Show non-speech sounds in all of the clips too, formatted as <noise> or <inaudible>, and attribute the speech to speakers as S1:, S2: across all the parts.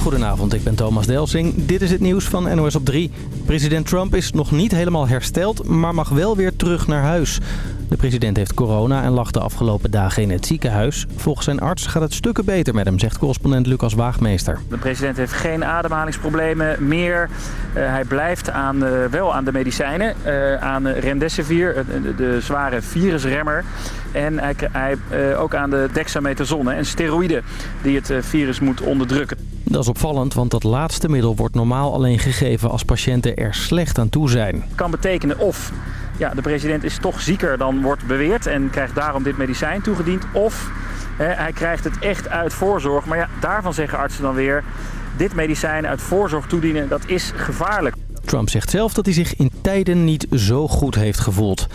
S1: Goedenavond, ik ben Thomas Delsing. Dit is het nieuws van NOS op 3. President Trump is nog niet helemaal hersteld, maar mag wel weer terug naar huis. De president heeft corona en lag de afgelopen dagen in het ziekenhuis. Volgens zijn arts gaat het stukken beter met hem, zegt correspondent Lucas Waagmeester.
S2: De president heeft geen ademhalingsproblemen meer. Uh, hij blijft aan, uh, wel aan de medicijnen, uh, aan remdesivir, de, zware virusremmer. En hij, ook aan de dexamethason en steroïden die het virus moet onderdrukken.
S1: Dat is opvallend, want dat laatste middel wordt normaal alleen gegeven als patiënten er slecht aan toe zijn.
S2: Het kan betekenen of ja, de president is toch zieker dan wordt beweerd en krijgt daarom dit medicijn toegediend. Of hè, hij krijgt het echt uit voorzorg. Maar ja, daarvan zeggen artsen dan weer, dit medicijn uit voorzorg toedienen, dat is gevaarlijk.
S1: Trump zegt zelf dat hij zich in tijden niet zo goed heeft gevoeld.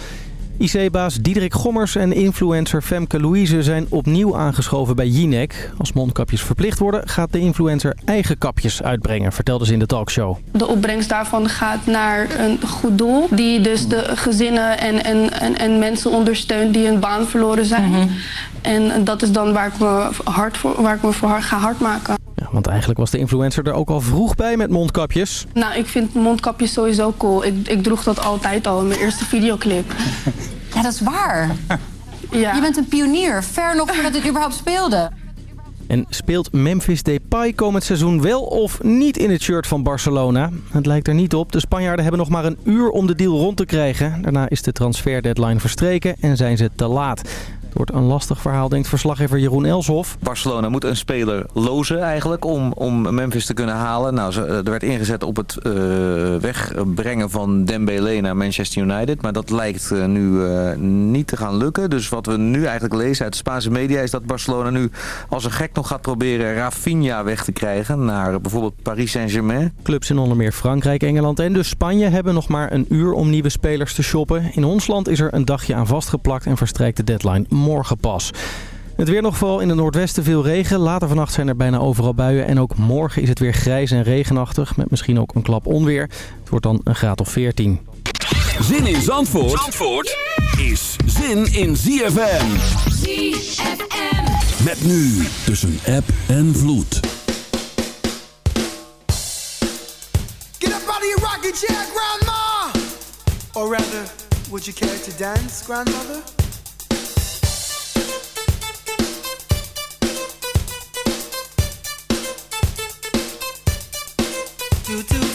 S1: IC-baas Diederik Gommers en influencer Femke Louise zijn opnieuw aangeschoven bij Jinek. Als mondkapjes verplicht worden, gaat de influencer eigen kapjes uitbrengen, vertelde ze in de talkshow.
S3: De opbrengst daarvan gaat naar een goed doel, die dus de gezinnen en, en, en, en mensen ondersteunt die hun baan verloren zijn. Mm -hmm. En dat is dan waar ik me, hard voor, waar ik me voor ga hard maken.
S1: Want eigenlijk was de influencer er ook al vroeg bij met mondkapjes.
S3: Nou, ik vind mondkapjes sowieso cool. Ik, ik droeg dat altijd al in mijn eerste videoclip. <laughs>
S4: Ja, dat is waar. Ja. Je bent een pionier, ver nog voordat het überhaupt speelde.
S1: En speelt Memphis Depay komend seizoen wel of niet in het shirt van Barcelona? Het lijkt er niet op. De Spanjaarden hebben nog maar een uur om de deal rond te krijgen. Daarna is de transferdeadline verstreken en zijn ze te laat wordt een lastig verhaal, denkt verslaggever Jeroen Elshoff.
S5: Barcelona moet een speler lozen eigenlijk om, om Memphis te kunnen halen. Nou, ze, er werd ingezet op het uh, wegbrengen van Dembele naar Manchester United. Maar dat lijkt uh, nu uh, niet te gaan lukken. Dus wat we nu eigenlijk lezen uit de Spaanse media is dat Barcelona nu als een gek nog gaat proberen Rafinha weg te krijgen naar bijvoorbeeld Paris Saint-Germain.
S1: Clubs in onder meer Frankrijk, Engeland en dus Spanje hebben nog maar een uur om nieuwe spelers te shoppen. In ons land is er een dagje aan vastgeplakt en verstrijkt de deadline morgen pas. Het weer nog vooral in het noordwesten veel regen. Later vannacht zijn er bijna overal buien. En ook morgen is het weer grijs en regenachtig. Met misschien ook een klap onweer. Het wordt dan een graad of 14.
S6: Zin in Zandvoort, Zandvoort is zin in ZFM.
S7: ZFM.
S6: Met nu tussen app en vloed.
S8: Get up out of your rocking chair, grandma! Or rather, would you care to dance, grandmother? Do do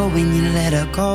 S9: Her when you let her go.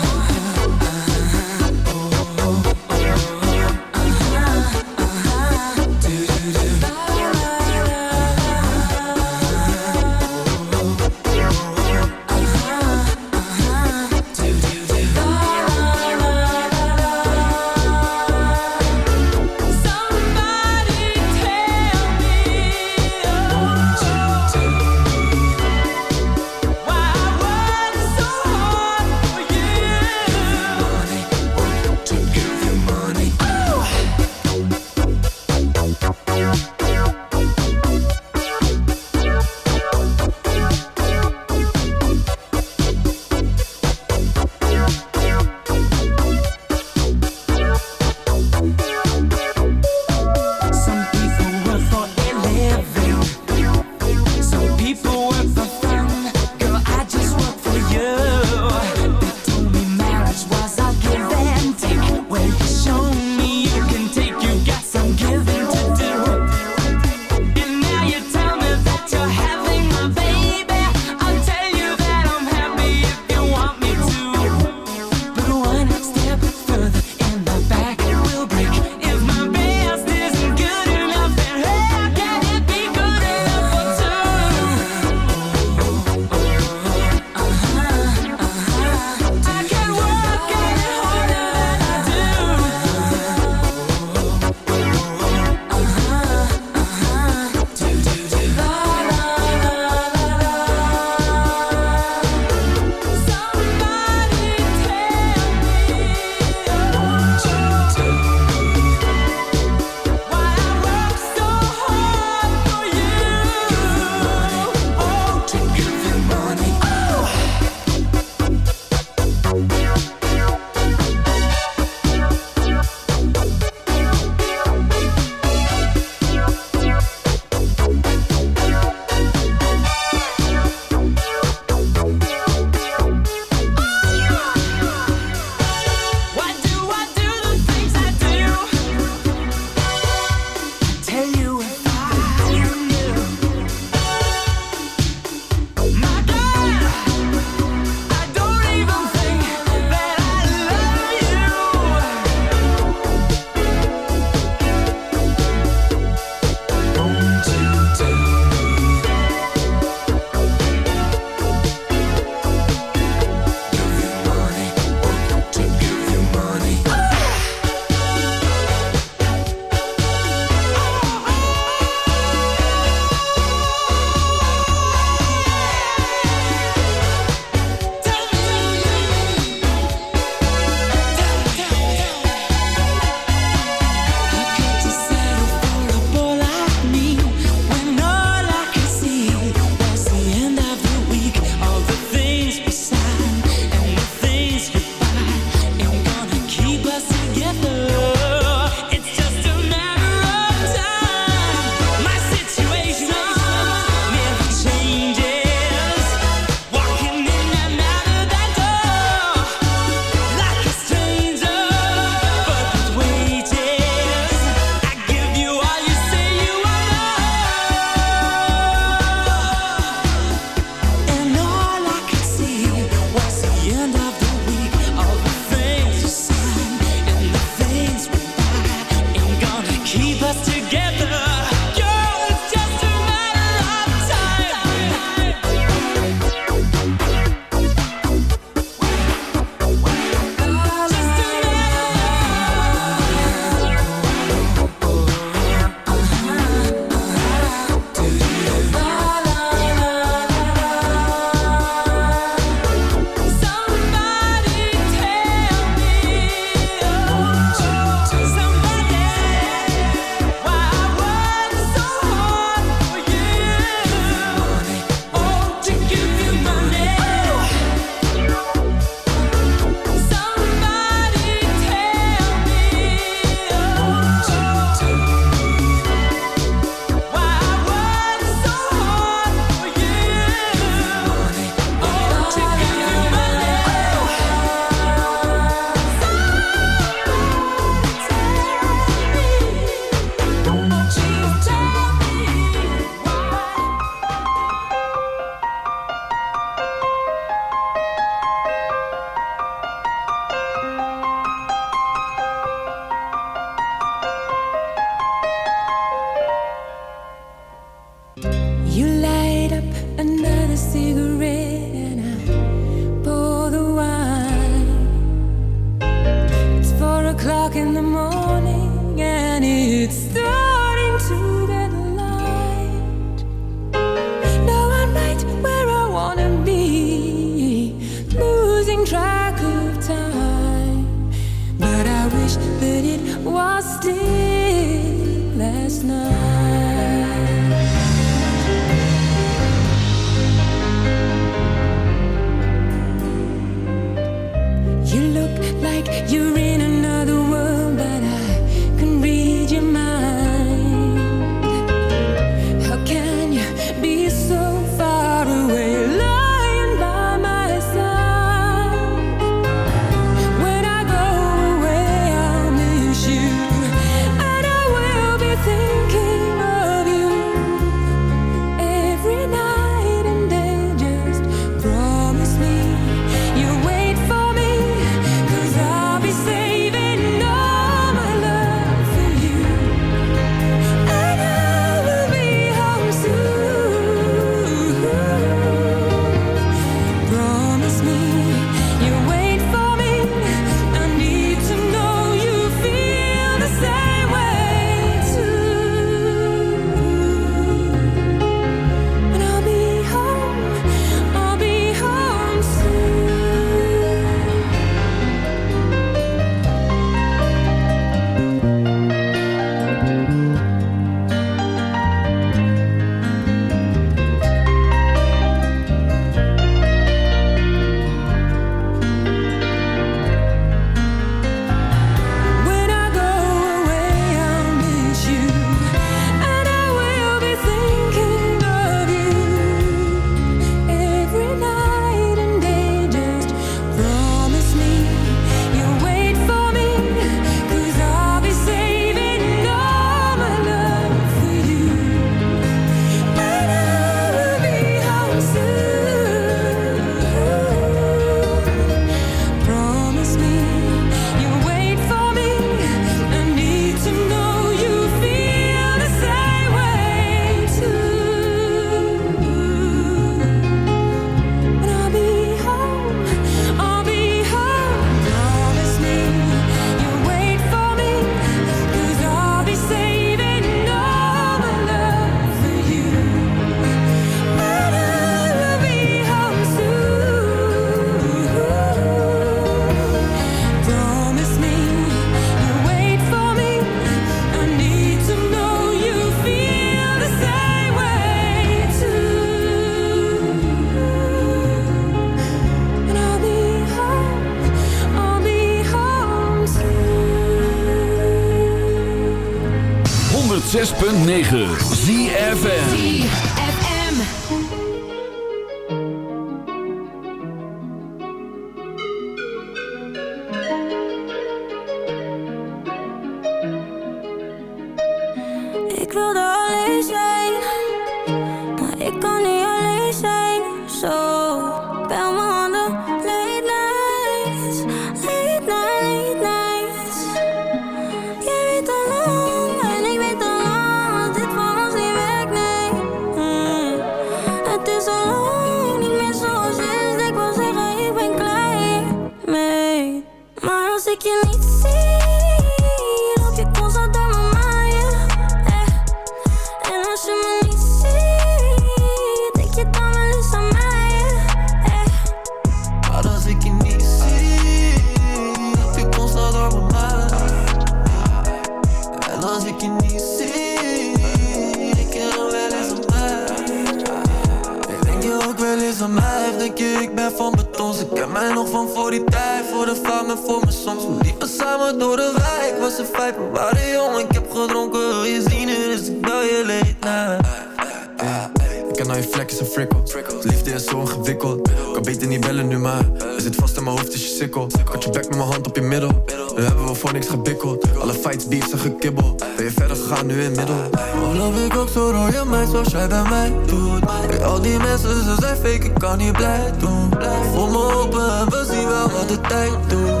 S10: nu inmiddels
S11: Of loop ik ook zo door je meid zoals jij bij mij doet? Hey, Al die mensen, ze zijn fake, ik kan niet blij doen. Voel me open en we zien wel wat de tijd doet.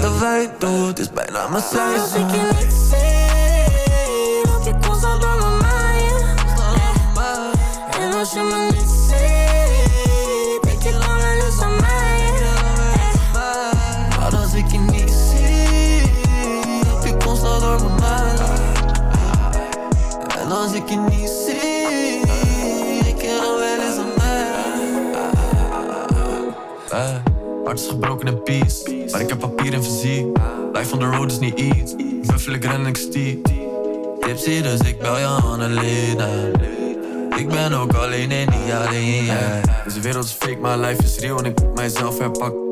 S11: De wij doet, is bijna mijn
S10: hart is gebroken in peace. Maar ik heb papier en fysiek. Life on the road is niet iets. Buffel, ik ren en ik stiep.
S12: Tipsy, dus ik bel je Annelena. Ik ben ook alleen en niet alleen, yeah.
S10: Deze wereld is fake, maar life is real en ik moet mijzelf herpakken.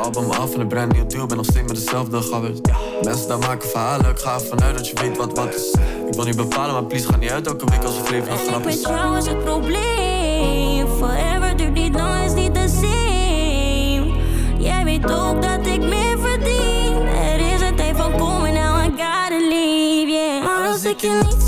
S10: Album af en een brand nieuw deal, ben nog steeds met dezelfde gabbers. Mensen daar maken verhalen, ik ga ervan uit dat je weet wat wat is. Ik wil niet bepalen, maar please ga niet uit elke week als het leven een grap
S13: Ik
S10: is.
S13: ben trouwens het probleem. Forever duurt niet lang, is niet the same. Weet ook dat ik meer verdien. Er is een tijd van komen, now I gotta leave, yeah. Maar als ik je niet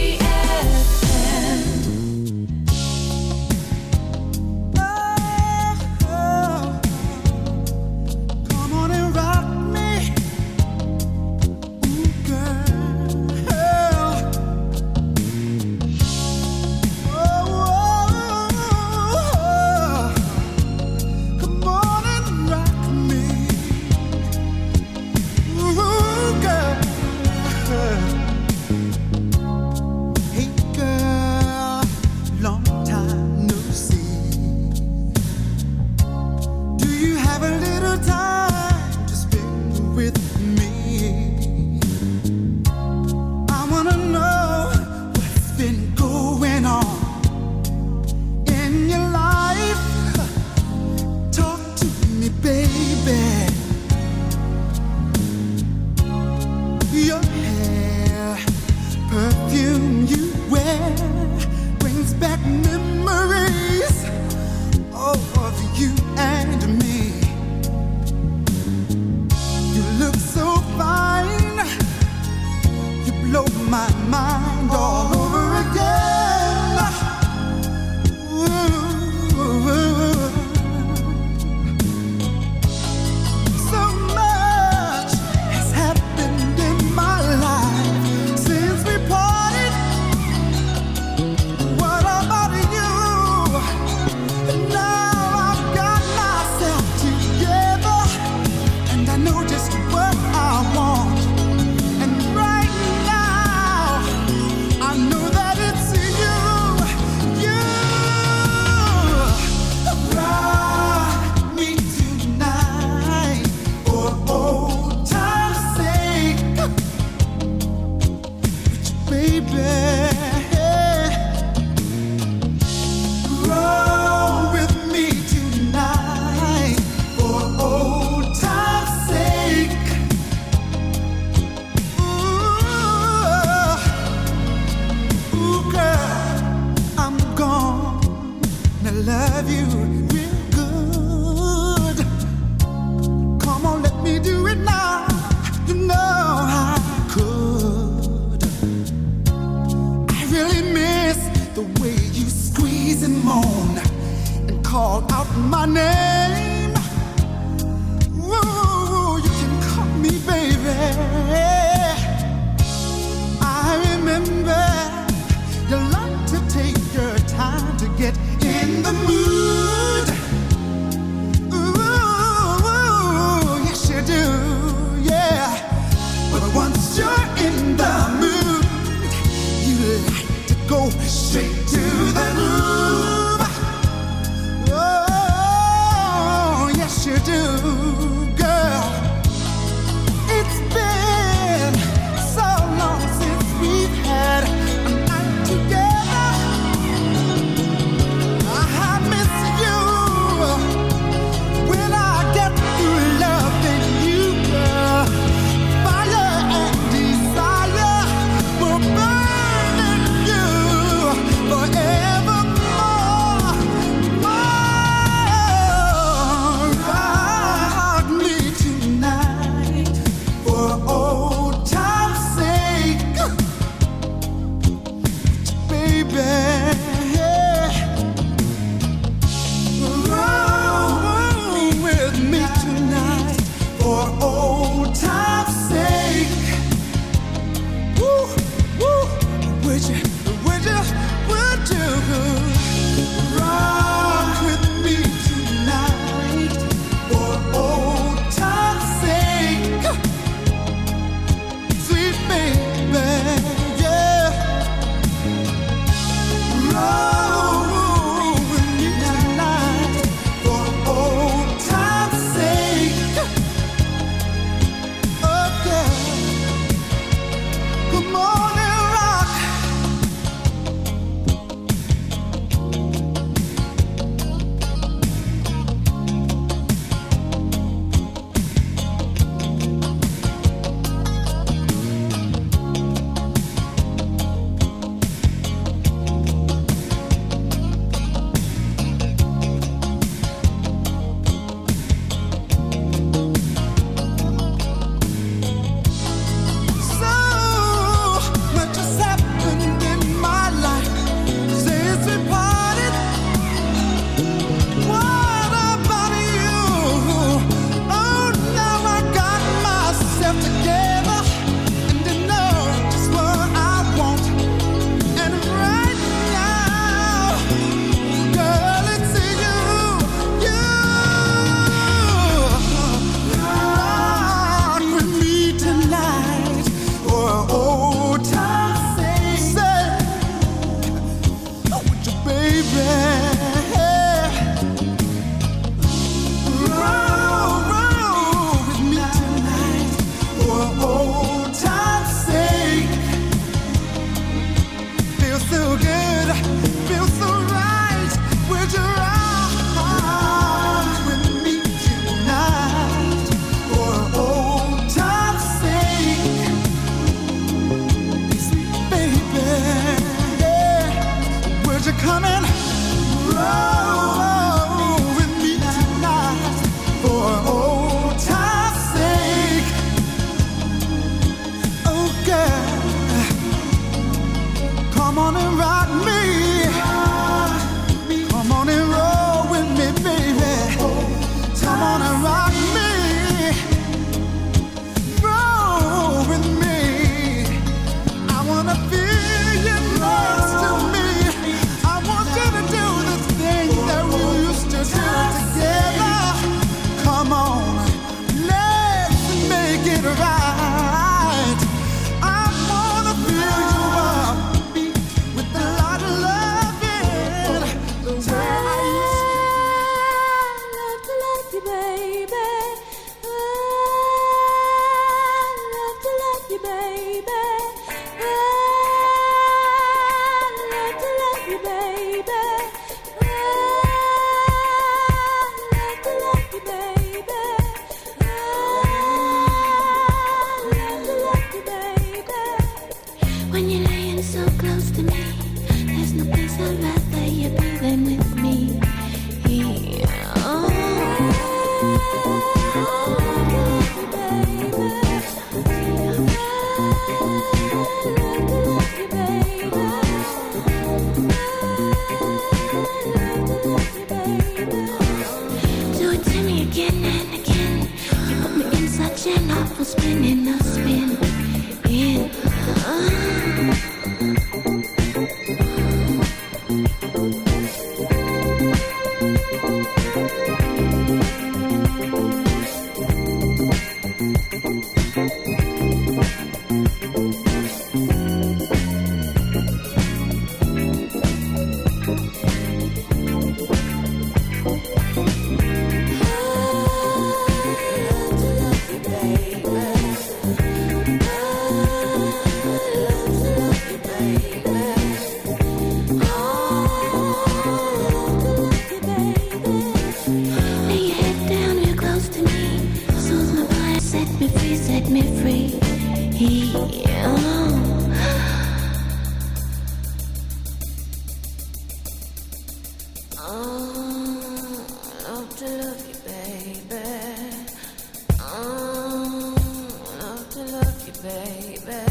S8: baby.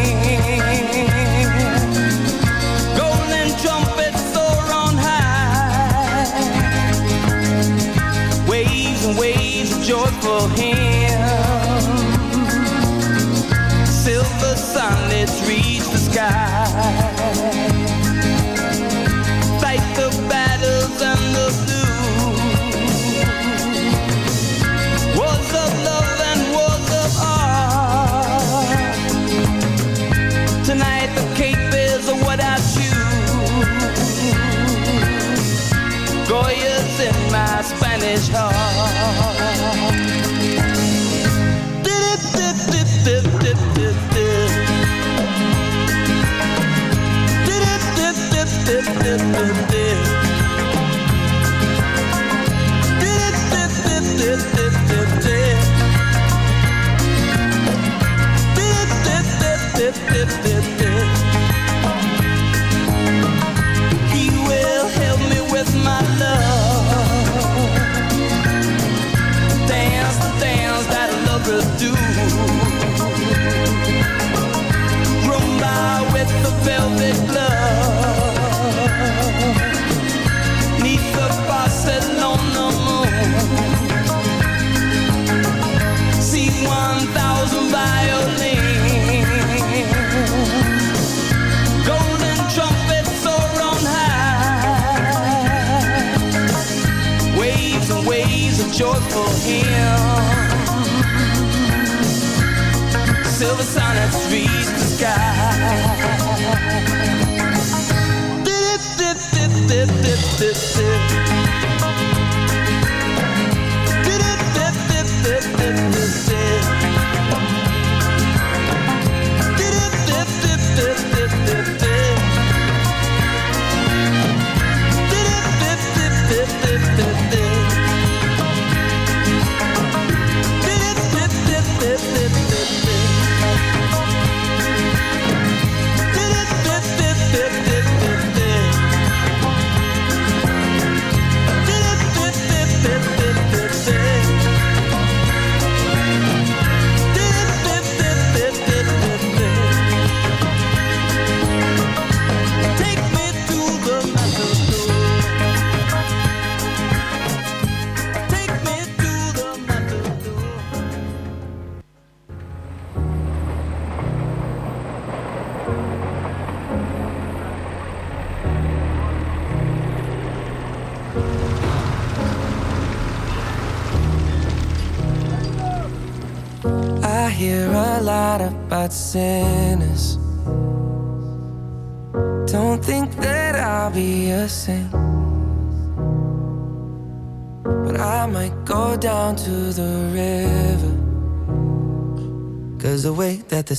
S14: The
S11: a sun that's reached the sky.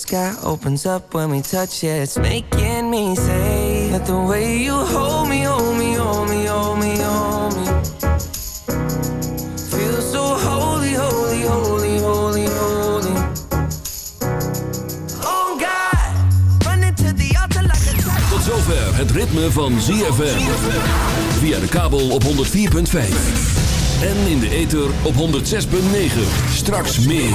S11: Sky opens up when we touch it, it's making me say that the way you hold me, hold me, hold me, hold me, hold me. Feel so holy, holy, holy, holy, holy. Oh God, running to the altar like a child.
S6: Tot zover het ritme van ZFM. Via de kabel op 104.5. En in de ether op 106.9. Straks meer.